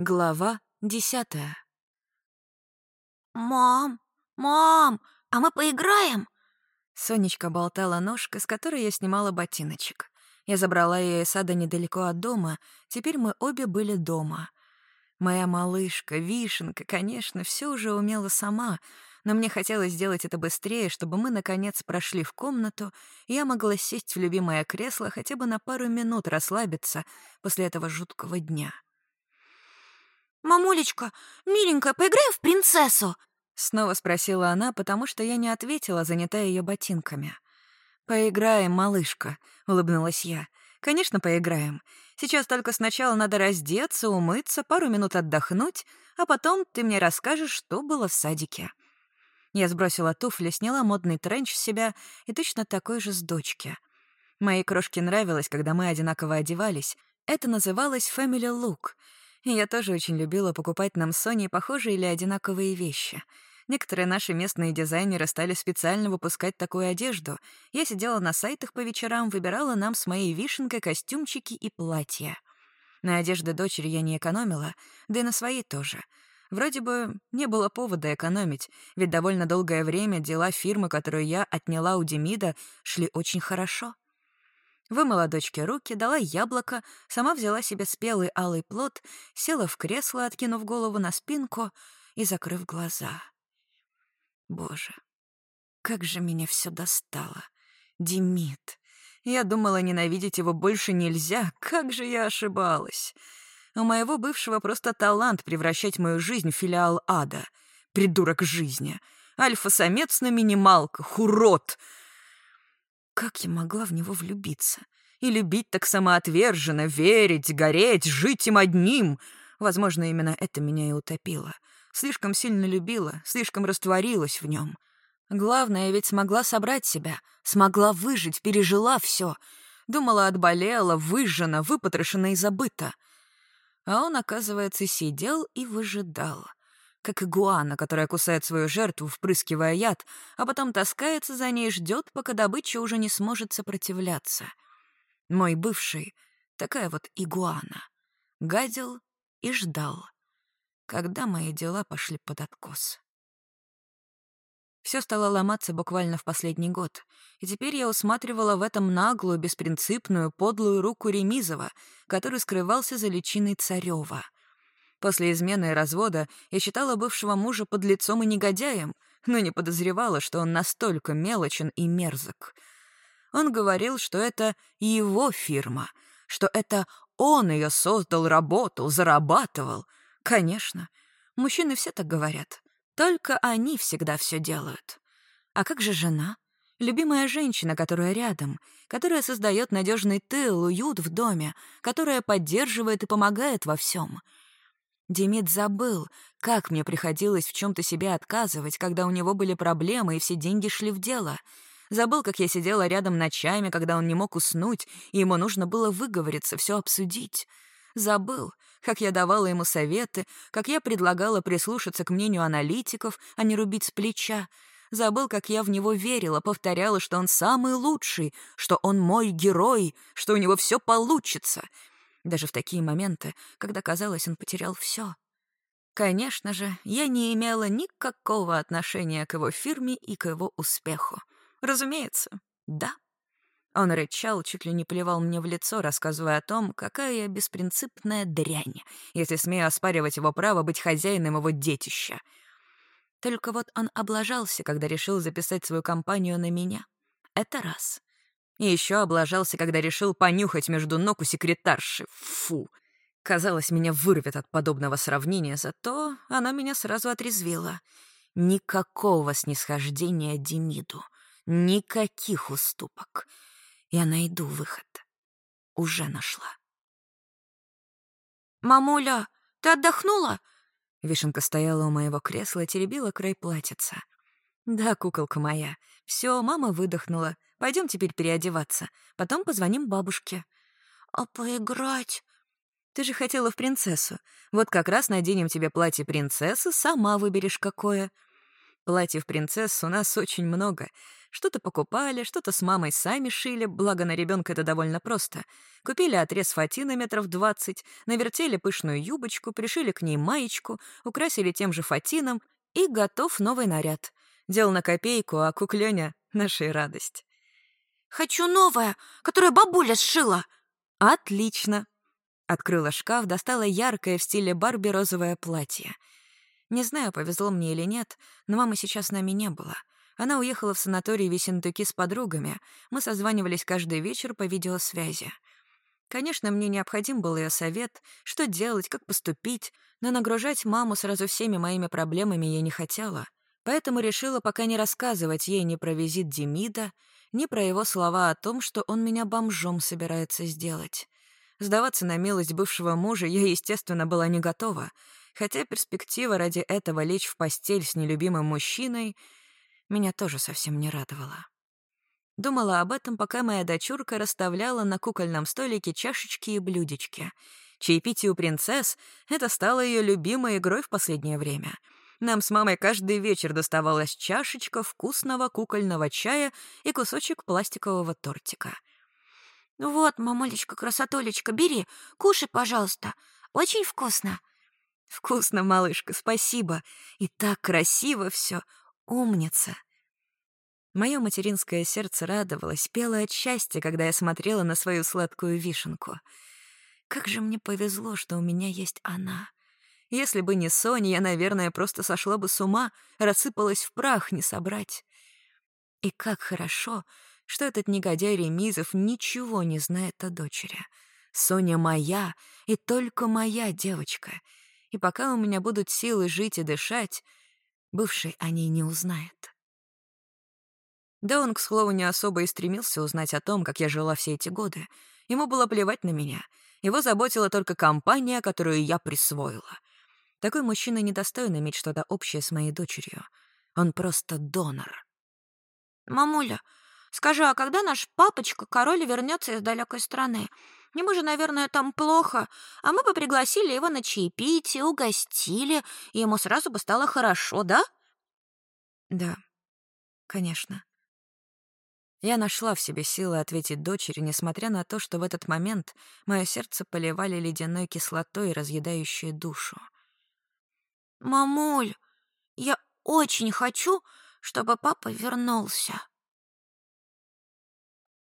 Глава десятая. «Мам, мам, а мы поиграем?» Сонечка болтала ножка, с которой я снимала ботиночек. Я забрала ее из сада недалеко от дома, теперь мы обе были дома. Моя малышка, вишенка, конечно, все уже умела сама, но мне хотелось сделать это быстрее, чтобы мы, наконец, прошли в комнату, и я могла сесть в любимое кресло хотя бы на пару минут расслабиться после этого жуткого дня. «Мамулечка, миленькая, поиграем в принцессу?» Снова спросила она, потому что я не ответила, занятая ее ботинками. «Поиграем, малышка», — улыбнулась я. «Конечно, поиграем. Сейчас только сначала надо раздеться, умыться, пару минут отдохнуть, а потом ты мне расскажешь, что было в садике». Я сбросила туфли, сняла модный тренч с себя и точно такой же с дочки. Моей крошке нравилось, когда мы одинаково одевались. Это называлось «family look», и я тоже очень любила покупать нам с Соней похожие или одинаковые вещи. Некоторые наши местные дизайнеры стали специально выпускать такую одежду. Я сидела на сайтах по вечерам, выбирала нам с моей вишенкой костюмчики и платья. На одежде дочери я не экономила, да и на своей тоже. Вроде бы не было повода экономить, ведь довольно долгое время дела фирмы, которую я отняла у Демида, шли очень хорошо. Вымыла дочке руки, дала яблоко, сама взяла себе спелый алый плод, села в кресло, откинув голову на спинку и закрыв глаза. Боже, как же меня все достало. Демид. Я думала, ненавидеть его больше нельзя. Как же я ошибалась. У моего бывшего просто талант превращать мою жизнь в филиал ада. Придурок жизни. Альфа-самец на минималках. Урод. Как я могла в него влюбиться? И любить так самоотверженно, верить, гореть, жить им одним. Возможно, именно это меня и утопило. Слишком сильно любила, слишком растворилась в нем. Главное, ведь смогла собрать себя, смогла выжить, пережила все. Думала, отболела, выжжена, выпотрошена и забыта. А он, оказывается, сидел и выжидал как игуана, которая кусает свою жертву, впрыскивая яд, а потом таскается за ней и ждет, пока добыча уже не сможет сопротивляться. Мой бывший — такая вот игуана. Гадил и ждал, когда мои дела пошли под откос. Все стало ломаться буквально в последний год, и теперь я усматривала в этом наглую, беспринципную, подлую руку Ремизова, который скрывался за личиной Царева — После измены и развода я считала бывшего мужа под лицом и негодяем, но не подозревала, что он настолько мелочен и мерзок. Он говорил, что это его фирма, что это он ее создал, работал, зарабатывал. Конечно, мужчины все так говорят. Только они всегда все делают. А как же жена? Любимая женщина, которая рядом, которая создает надежный тыл, уют в доме, которая поддерживает и помогает во всем — Демид забыл, как мне приходилось в чем то себе отказывать, когда у него были проблемы и все деньги шли в дело. Забыл, как я сидела рядом ночами, когда он не мог уснуть, и ему нужно было выговориться, все обсудить. Забыл, как я давала ему советы, как я предлагала прислушаться к мнению аналитиков, а не рубить с плеча. Забыл, как я в него верила, повторяла, что он самый лучший, что он мой герой, что у него все получится — даже в такие моменты, когда казалось, он потерял все. Конечно же, я не имела никакого отношения к его фирме и к его успеху. Разумеется, да. Он рычал, чуть ли не плевал мне в лицо, рассказывая о том, какая я беспринципная дрянь, если смею оспаривать его право быть хозяином его детища. Только вот он облажался, когда решил записать свою компанию на меня. Это раз. И еще облажался, когда решил понюхать между ног у секретарши. Фу. Казалось, меня вырвет от подобного сравнения, зато она меня сразу отрезвила. Никакого снисхождения Демиду. Никаких уступок. Я найду выход. Уже нашла. «Мамуля, ты отдохнула?» Вишенка стояла у моего кресла и теребила край платьица. «Да, куколка моя. Все, мама выдохнула. Пойдем теперь переодеваться. Потом позвоним бабушке». «А поиграть?» «Ты же хотела в принцессу. Вот как раз наденем тебе платье принцессы, сама выберешь какое». Платьев принцесс у нас очень много. Что-то покупали, что-то с мамой сами шили, благо на ребенка это довольно просто. Купили отрез фатина метров двадцать, навертели пышную юбочку, пришили к ней маечку, украсили тем же фатином, и готов новый наряд. Дел на копейку, а куклёня — наша радость. «Хочу новое, которое бабуля сшила!» «Отлично!» Открыла шкаф, достала яркое в стиле Барби розовое платье. Не знаю, повезло мне или нет, но мамы сейчас с нами не было. Она уехала в санаторий Весентуки с подругами. Мы созванивались каждый вечер по видеосвязи. Конечно, мне необходим был ее совет, что делать, как поступить, но нагружать маму сразу всеми моими проблемами я не хотела. Поэтому решила пока не рассказывать ей ни про визит Демида, ни про его слова о том, что он меня бомжом собирается сделать. Сдаваться на милость бывшего мужа я, естественно, была не готова, хотя перспектива ради этого лечь в постель с нелюбимым мужчиной меня тоже совсем не радовала. Думала об этом, пока моя дочурка расставляла на кукольном столике чашечки и блюдечки. Чаепитие у принцесс — это стало ее любимой игрой в последнее время. Нам с мамой каждый вечер доставалась чашечка вкусного кукольного чая и кусочек пластикового тортика. «Вот, мамулечка, красотулечка, бери, кушай, пожалуйста. Очень вкусно». «Вкусно, малышка, спасибо. И так красиво все. Умница». Мое материнское сердце радовалось, пело от счастья, когда я смотрела на свою сладкую вишенку. Как же мне повезло, что у меня есть она. Если бы не Соня, я, наверное, просто сошла бы с ума, рассыпалась в прах, не собрать. И как хорошо, что этот негодяй Ремизов ничего не знает о дочери. Соня моя и только моя девочка. И пока у меня будут силы жить и дышать, бывший о ней не узнает. Да он, к слову, не особо и стремился узнать о том, как я жила все эти годы. Ему было плевать на меня. Его заботила только компания, которую я присвоила. Такой мужчина недостоин иметь что-то общее с моей дочерью. Он просто донор. «Мамуля, Скажи, а когда наш папочка, король, вернется из далекой страны? Ему же, наверное, там плохо, а мы бы пригласили его на чаепитие, угостили, и ему сразу бы стало хорошо, да? Да, конечно. Я нашла в себе силы ответить дочери, несмотря на то, что в этот момент мое сердце поливали ледяной кислотой, разъедающей душу. «Мамуль, я очень хочу, чтобы папа вернулся».